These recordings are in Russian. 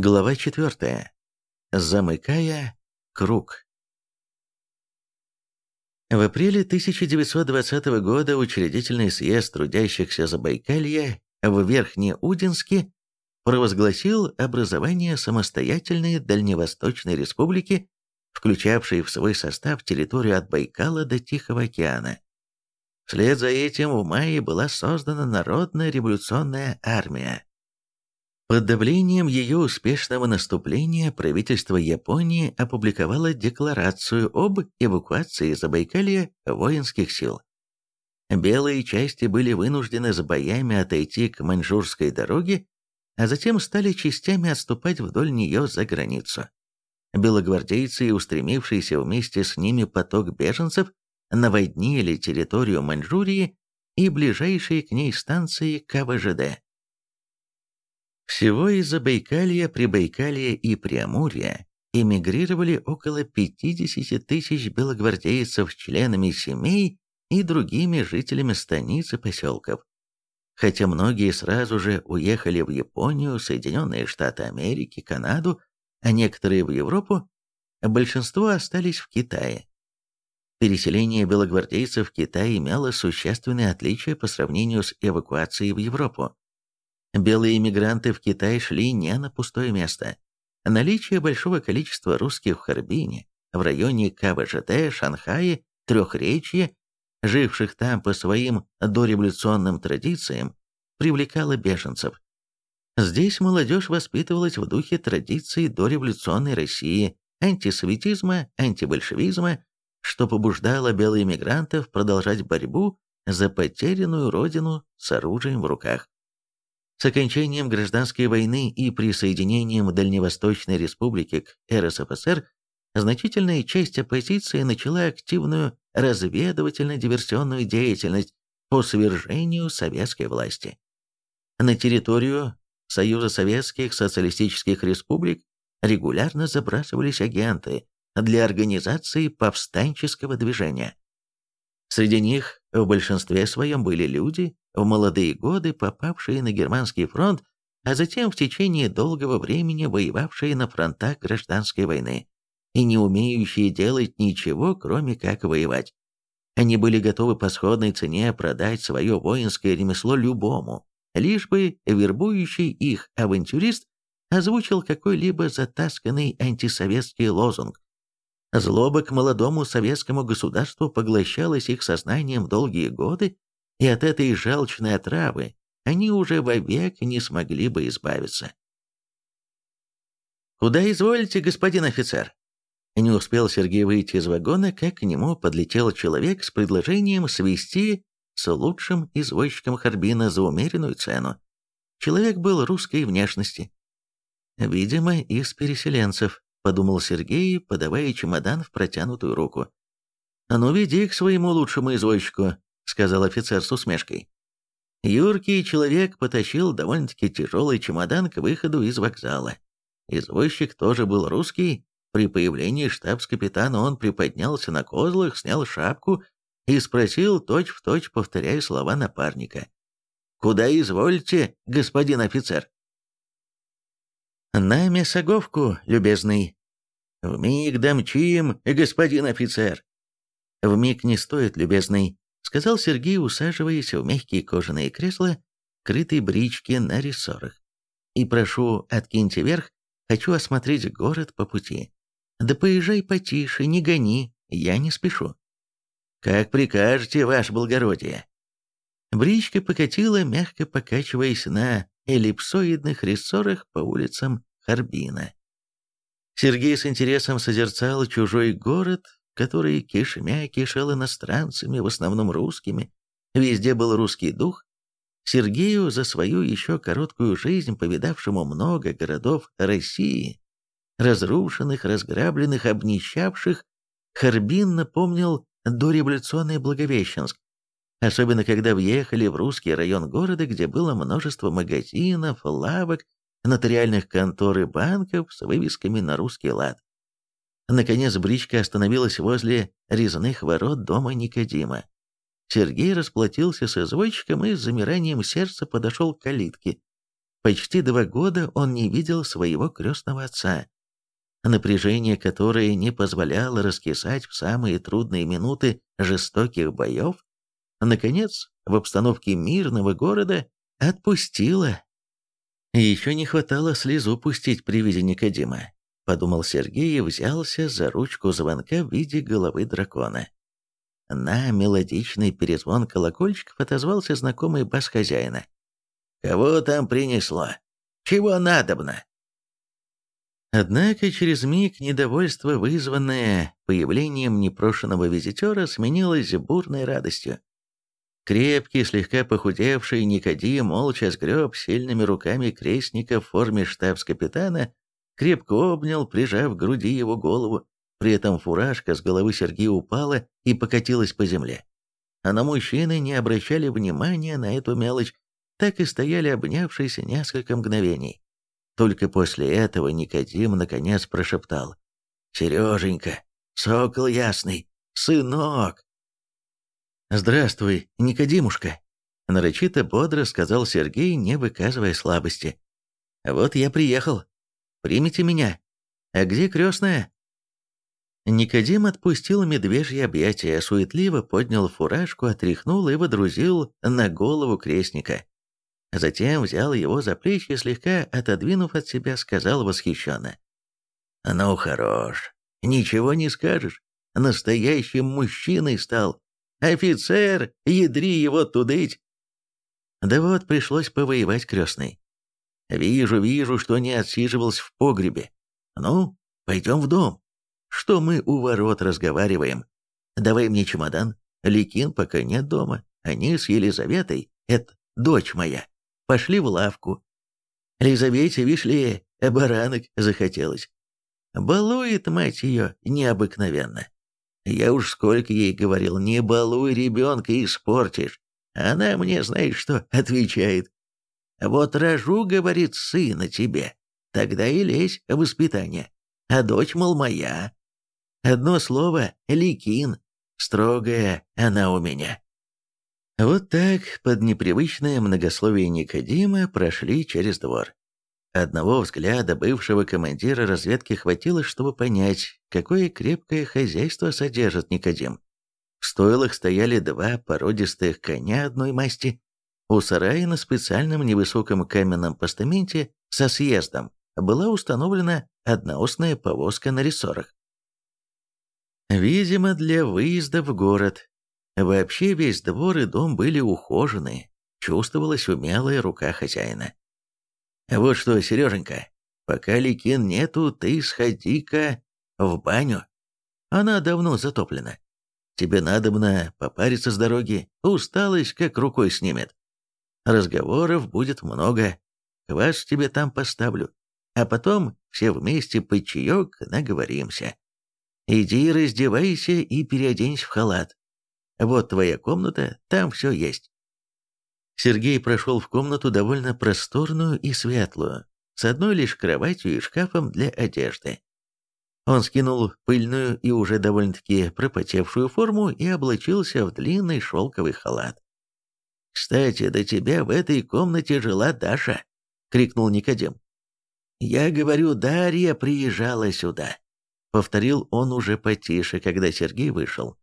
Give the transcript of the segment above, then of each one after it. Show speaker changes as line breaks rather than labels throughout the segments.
Глава 4. Замыкая круг. В апреле 1920 года учредительный съезд трудящихся Забайкалья в Верхнеудинске провозгласил образование самостоятельной Дальневосточной республики, включавшей в свой состав территорию от Байкала до Тихого океана. Вслед за этим в мае была создана Народная революционная армия, под давлением ее успешного наступления правительство Японии опубликовало декларацию об эвакуации Забайкалья воинских сил. Белые части были вынуждены с боями отойти к Маньчжурской дороге, а затем стали частями отступать вдоль нее за границу. Белогвардейцы и устремившийся вместе с ними поток беженцев наводнили территорию Маньчжурии и ближайшие к ней станции КВЖД. Всего из Забайкалья, Прибайкалья и Преамурья эмигрировали около 50 тысяч белогвардейцев членами семей и другими жителями станиц и поселков. Хотя многие сразу же уехали в Японию, Соединенные Штаты Америки, Канаду, а некоторые в Европу, большинство остались в Китае. Переселение белогвардейцев в Китай имело существенные отличия по сравнению с эвакуацией в Европу. Белые иммигранты в Китай шли не на пустое место. Наличие большого количества русских в Харбине, в районе КВЖТ, Шанхае, Трехречье, живших там по своим дореволюционным традициям, привлекало беженцев. Здесь молодежь воспитывалась в духе традиций дореволюционной России, антисоветизма, антибольшевизма, что побуждало белых иммигрантов продолжать борьбу за потерянную родину с оружием в руках. С окончанием гражданской войны и присоединением Дальневосточной Республики к РСФСР значительная часть оппозиции начала активную разведывательно-диверсионную деятельность по свержению советской власти. На территорию Союза Советских Социалистических Республик регулярно забрасывались агенты для организации повстанческого движения. Среди них в большинстве своем были люди, в молодые годы попавшие на германский фронт, а затем в течение долгого времени воевавшие на фронтах гражданской войны и не умеющие делать ничего, кроме как воевать. Они были готовы по сходной цене продать свое воинское ремесло любому, лишь бы вербующий их авантюрист озвучил какой-либо затасканный антисоветский лозунг. Злоба к молодому советскому государству поглощалась их сознанием долгие годы, и от этой желчной отравы они уже вовек не смогли бы избавиться. «Куда изволите, господин офицер?» Не успел Сергей выйти из вагона, как к нему подлетел человек с предложением свести с лучшим извозчиком Харбина за умеренную цену. Человек был русской внешности. Видимо, из переселенцев, подумал Сергей, подавая чемодан в протянутую руку. «А ну, веди к своему лучшему извозчику», — сказал офицер с усмешкой. Юркий человек потащил довольно-таки тяжелый чемодан к выходу из вокзала. Извозчик тоже был русский. При появлении штабс-капитана он приподнялся на козлах, снял шапку и спросил, точь-в-точь точь повторяя слова напарника. «Куда извольте, господин офицер?» «На мясоговку, любезный». «Вмиг домчим, господин офицер». «Вмиг не стоит, любезный», — сказал Сергей, усаживаясь в мягкие кожаные кресла, крытые брички на рессорах. «И прошу, откиньте вверх, хочу осмотреть город по пути. Да поезжай потише, не гони, я не спешу». «Как прикажете, ваше благородие». Бричка покатила, мягко покачиваясь на эллипсоидных рессорах по улицам Харбина. Сергей с интересом созерцал чужой город, который кишмя кишел иностранцами, в основном русскими. Везде был русский дух. Сергею за свою еще короткую жизнь, повидавшему много городов России, разрушенных, разграбленных, обнищавших, Харбин напомнил дореволюционный Благовещенск, особенно когда въехали в русский район города, где было множество магазинов, лавок, нотариальных контор и банков с вывесками на русский лад. Наконец бричка остановилась возле резных ворот дома Никодима. Сергей расплатился с извозчиком и с замиранием сердца подошел к калитке. Почти два года он не видел своего крестного отца. Напряжение, которое не позволяло раскисать в самые трудные минуты жестоких боев, наконец, в обстановке мирного города, отпустило. Еще не хватало слезу пустить при виде Никодима, подумал Сергей и взялся за ручку звонка в виде головы дракона. На мелодичный перезвон колокольчиков отозвался знакомый бас хозяина. «Кого там принесло? Чего надобно?» Однако через миг недовольство, вызванное появлением непрошенного визитера, сменилось бурной радостью. Крепкий, слегка похудевший Никодим молча сгреб сильными руками крестника в форме штабс-капитана, крепко обнял, прижав к груди его голову, при этом фуражка с головы Сергея упала и покатилась по земле. А на мужчины не обращали внимания на эту мелочь, так и стояли обнявшиеся несколько мгновений. Только после этого Никодим наконец прошептал. «Сереженька, сокол ясный, сынок!» «Здравствуй, Никодимушка!» Нарочито бодро сказал Сергей, не выказывая слабости. «Вот я приехал. Примите меня. А где крестная?» Никодим отпустил медвежье объятие, суетливо поднял фуражку, отряхнул и водрузил на голову крестника. Затем взял его за плечи слегка отодвинув от себя, сказал восхищенно. «Ну, хорош, ничего не скажешь. Настоящим мужчиной стал. Офицер, ядри его тудыть!» Да вот, пришлось повоевать крестный. «Вижу, вижу, что не отсиживался в погребе. Ну, пойдем в дом. Что мы у ворот разговариваем? Давай мне чемодан. Ликин пока нет дома. Они с Елизаветой, это дочь моя, пошли в лавку. Лизавете, вишь ли, баранок захотелось. Балует мать ее необыкновенно. Я уж сколько ей говорил, не балуй ребенка, испортишь. Она мне, знаешь что, отвечает. Вот рожу, говорит, сына тебе, тогда и лезь в воспитание. А дочь, мол, моя, Одно слово — Ликин. Строгая она у меня. Вот так, под непривычное многословие Никодима, прошли через двор. Одного взгляда бывшего командира разведки хватило, чтобы понять, какое крепкое хозяйство содержит Никодим. В стойлах стояли два породистых коня одной масти. У сарая на специальном невысоком каменном постаменте со съездом была установлена одноосная повозка на рессорах. Видимо, для выезда в город. Вообще весь двор и дом были ухожены, чувствовалась умелая рука хозяина. «Вот что, Сереженька, пока Ликин нету, ты сходи-ка в баню. Она давно затоплена. Тебе надобно попариться с дороги, усталость как рукой снимет. Разговоров будет много, квас тебе там поставлю, а потом все вместе под чаек наговоримся». Иди раздевайся и переоденься в халат. Вот твоя комната, там все есть. Сергей прошел в комнату довольно просторную и светлую, с одной лишь кроватью и шкафом для одежды. Он скинул пыльную и уже довольно-таки пропотевшую форму и облачился в длинный шелковый халат. «Кстати, до тебя в этой комнате жила Даша!» — крикнул Никодим. «Я говорю, Дарья приезжала сюда. Повторил он уже потише, когда Сергей вышел.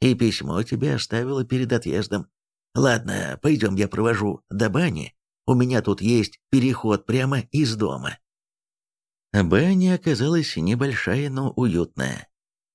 «И письмо тебе оставила перед отъездом. Ладно, пойдем я провожу до бани. У меня тут есть переход прямо из дома». Баня оказалась небольшая, но уютная.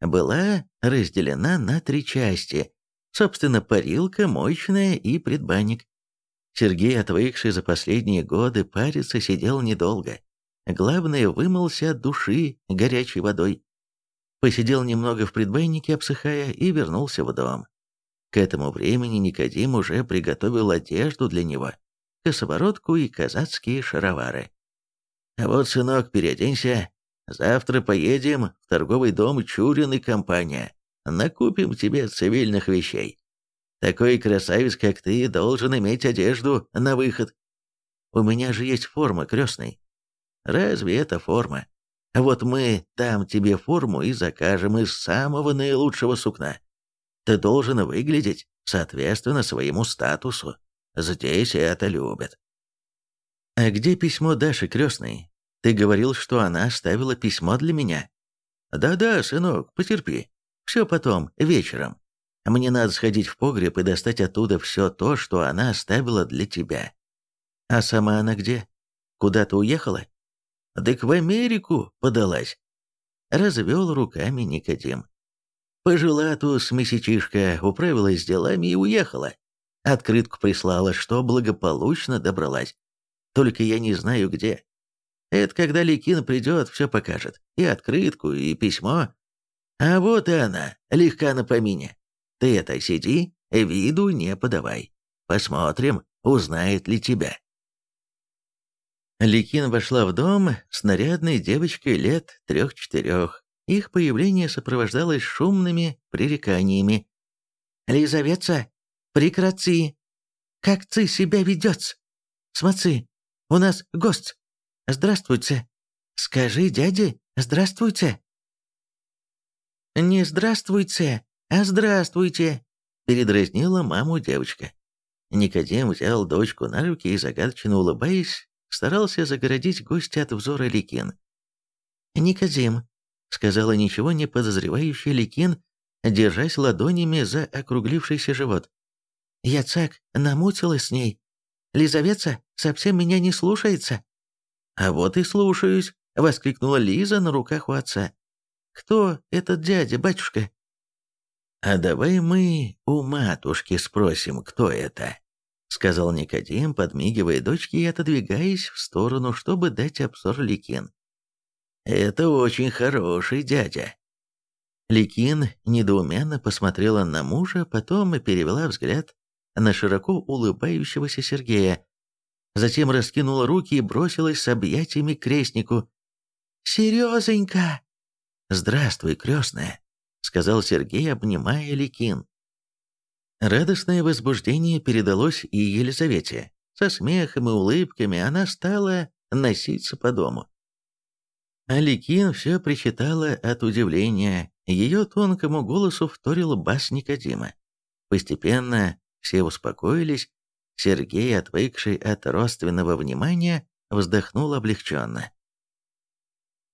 Была разделена на три части. Собственно, парилка, мощная и предбанник. Сергей, отвыкший за последние годы париться, сидел недолго. Главное, вымылся от души горячей водой. Посидел немного в предбаннике, обсыхая, и вернулся в дом. К этому времени Никодим уже приготовил одежду для него, косоворотку и казацкие шаровары. «Вот, сынок, переоденься. Завтра поедем в торговый дом Чурин и компания. Накупим тебе цивильных вещей. Такой красавец, как ты, должен иметь одежду на выход. У меня же есть форма крестной. Разве это форма? Вот мы там тебе форму и закажем из самого наилучшего сукна. Ты должен выглядеть соответственно своему статусу. Здесь это любят. «А где письмо Даши крестной? Ты говорил, что она оставила письмо для меня». «Да-да, сынок, потерпи. Все потом, вечером. Мне надо сходить в погреб и достать оттуда все то, что она оставила для тебя». «А сама она где? Куда-то уехала?» «Так в Америку подалась». Развел руками Никодим. Пожила тут месячишка, управилась с делами и уехала. Открытку прислала, что благополучно добралась. Только я не знаю где. Это когда Ликин придет, все покажет. И открытку, и письмо. А вот и она, легка на помине. Ты это сиди, виду не подавай. Посмотрим, узнает ли тебя. Ликин вошла в дом с нарядной девочкой лет трех-четырех. Их появление сопровождалось шумными пререканиями. «Лизавета, прекрати! Как ты себя ведешь? Смотри, у нас гость. Здравствуйте. Скажи дяде «здравствуйте». «Не здравствуйте, а здравствуйте», — передразнила маму девочка. Никодим взял дочку на руки и, загадочно улыбаясь, старался загородить гостя от взора Ликин. «Никодим, — сказала ничего не подозревающий Ликин, держась ладонями за округлившийся живот. «Я цак намутилась с ней. Лизавета совсем меня не слушается». «А вот и слушаюсь», — воскликнула Лиза на руках у отца. «Кто этот дядя, батюшка?» «А давай мы у матушки спросим, кто это», — сказал Никодим, подмигивая дочке и отодвигаясь в сторону, чтобы дать обзор Ликин. Это очень хороший дядя». Ликин недоуменно посмотрела на мужа, потом перевела взгляд на широко улыбающегося Сергея. Затем раскинула руки и бросилась с объятиями к крестнику. «Серезонька!» «Здравствуй, крестная», — сказал Сергей, обнимая Ликин. Радостное возбуждение передалось и Елизавете. Со смехом и улыбками она стала носиться по дому. Аликин все причитала от удивления, ее тонкому голосу вторил бас Никодима. Постепенно все успокоились, Сергей, отвыкший от родственного внимания, вздохнул облегченно.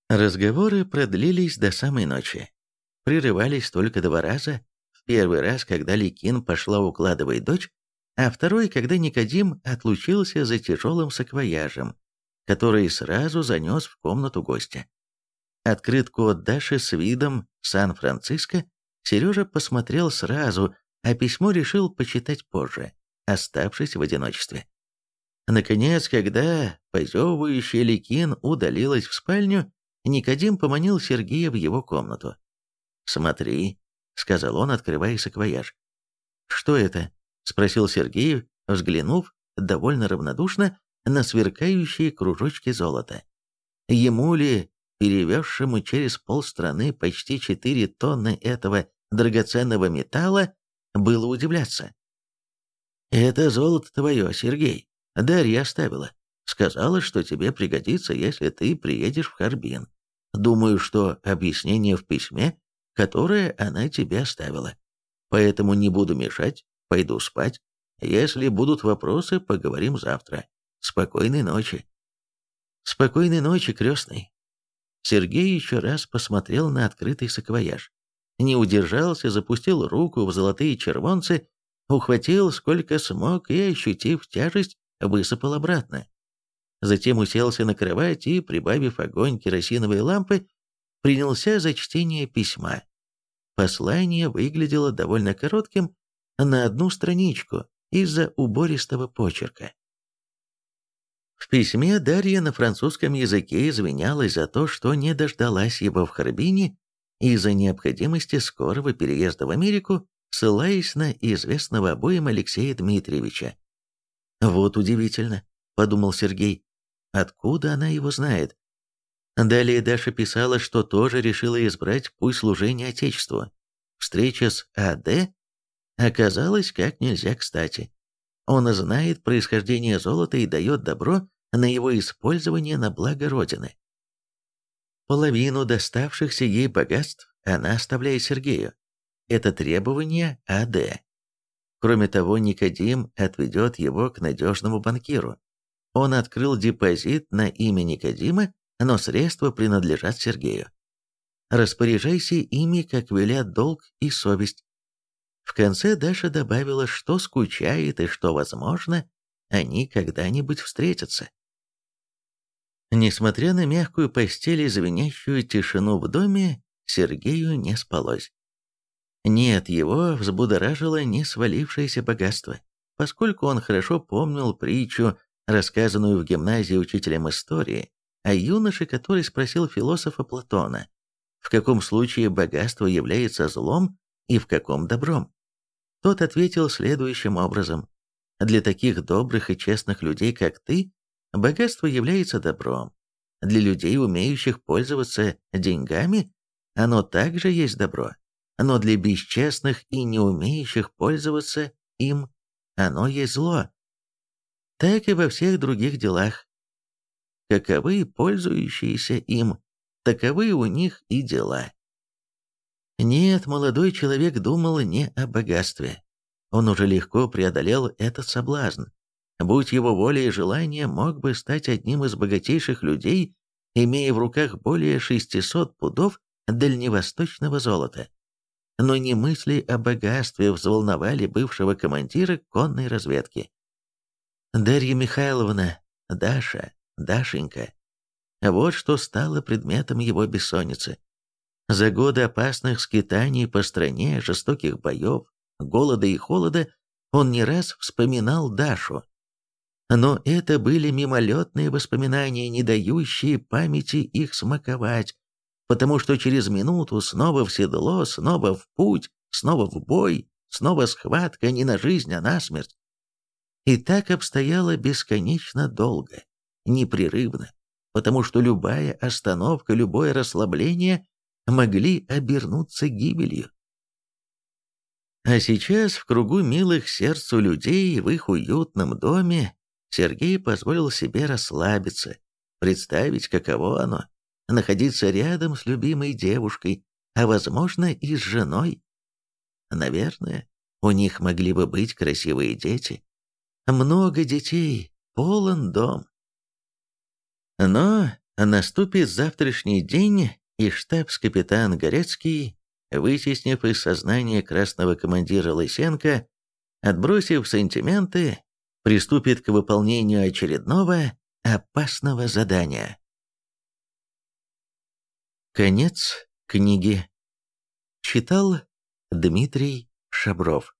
Разговоры продлились до самой ночи. Прерывались только два раза. В первый раз, когда Ликин пошла укладывать дочь, а второй, когда Никодим отлучился за тяжелым саквояжем, который сразу занес в комнату гостя. Открытку от Даши с видом Сан-Франциско Сережа посмотрел сразу, а письмо решил почитать позже, оставшись в одиночестве. Наконец, когда позевывающий Ликин удалилась в спальню, Никодим поманил Сергея в его комнату. «Смотри», — сказал он, открывая саквояж. «Что это?» — спросил Сергей, взглянув довольно равнодушно на сверкающие кружочки золота. Ему ли, перевезшему через полстраны почти 4 тонны этого драгоценного металла, было удивляться. «Это золото твое, Сергей. Дарья оставила. Сказала, что тебе пригодится, если ты приедешь в Харбин. Думаю, что объяснение в письме, которое она тебе оставила. Поэтому не буду мешать, пойду спать. Если будут вопросы, поговорим завтра. Спокойной ночи. Спокойной ночи, крестный. Сергей еще раз посмотрел на открытый саквояж. Не удержался, запустил руку в золотые червонцы, ухватил сколько смог и, ощутив тяжесть, высыпал обратно. Затем уселся на кровать и, прибавив огонь керосиновой лампы, принялся за чтение письма. Послание выглядело довольно коротким, на одну страничку, из-за убористого почерка. В письме Дарья на французском языке извинялась за то, что не дождалась его в Харбине из-за необходимости скорого переезда в Америку, ссылаясь на известного обоим Алексея Дмитриевича. «Вот удивительно», — подумал Сергей, — «откуда она его знает?» Далее Даша писала, что тоже решила избрать путь служения Отечеству. Встреча с А.Д. оказалась как нельзя кстати. Он знает происхождение золота и дает добро на его использование на благо Родины. Половину доставшихся ей богатств она оставляет Сергею. Это требование АД. Кроме того, Никодим отведет его к надежному банкиру. Он открыл депозит на имя Никодима, но средства принадлежат Сергею. Распоряжайся ими, как велят долг и совесть. В конце Даша добавила, что скучает и что, возможно, они когда-нибудь встретятся. Несмотря на мягкую постель и звенящую тишину в доме, Сергею не спалось. Нет, его взбудоражило не свалившееся богатство, поскольку он хорошо помнил притчу, рассказанную в гимназии учителем истории, о юноше, который спросил философа Платона, в каком случае богатство является злом и в каком добром. Тот ответил следующим образом. «Для таких добрых и честных людей, как ты, богатство является добром. Для людей, умеющих пользоваться деньгами, оно также есть добро. Но для бесчестных и не умеющих пользоваться им, оно есть зло. Так и во всех других делах. Каковы пользующиеся им, таковы у них и дела. Нет, молодой человек думал не о богатстве. Он уже легко преодолел этот соблазн. Будь его воля и желание, мог бы стать одним из богатейших людей, имея в руках более 600 пудов дальневосточного золота. Но не мысли о богатстве взволновали бывшего командира конной разведки. Дарья Михайловна, Даша, Дашенька. Вот что стало предметом его бессонницы. За годы опасных скитаний по стране, жестоких боев, голода и холода он не раз вспоминал Дашу. Но это были мимолетные воспоминания, не дающие памяти их смаковать, потому что через минуту снова в седло, снова в путь, снова в бой, снова схватка не на жизнь, а на смерть. И так обстояло бесконечно долго, непрерывно, потому что любая остановка, любое расслабление могли обернуться гибелью. А сейчас в кругу милых сердцу людей в их уютном доме Сергей позволил себе расслабиться, представить, каково оно – находиться рядом с любимой девушкой, а, возможно, и с женой. Наверное, у них могли бы быть красивые дети. Много детей, полон дом. Но наступит завтрашний день, и штабс-капитан Горецкий, вытеснив из сознания красного командира Лысенко, отбросив сантименты, приступит к выполнению очередного опасного задания. Конец книги. Читал Дмитрий Шабров.